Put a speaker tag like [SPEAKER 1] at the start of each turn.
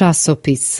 [SPEAKER 1] Czasopis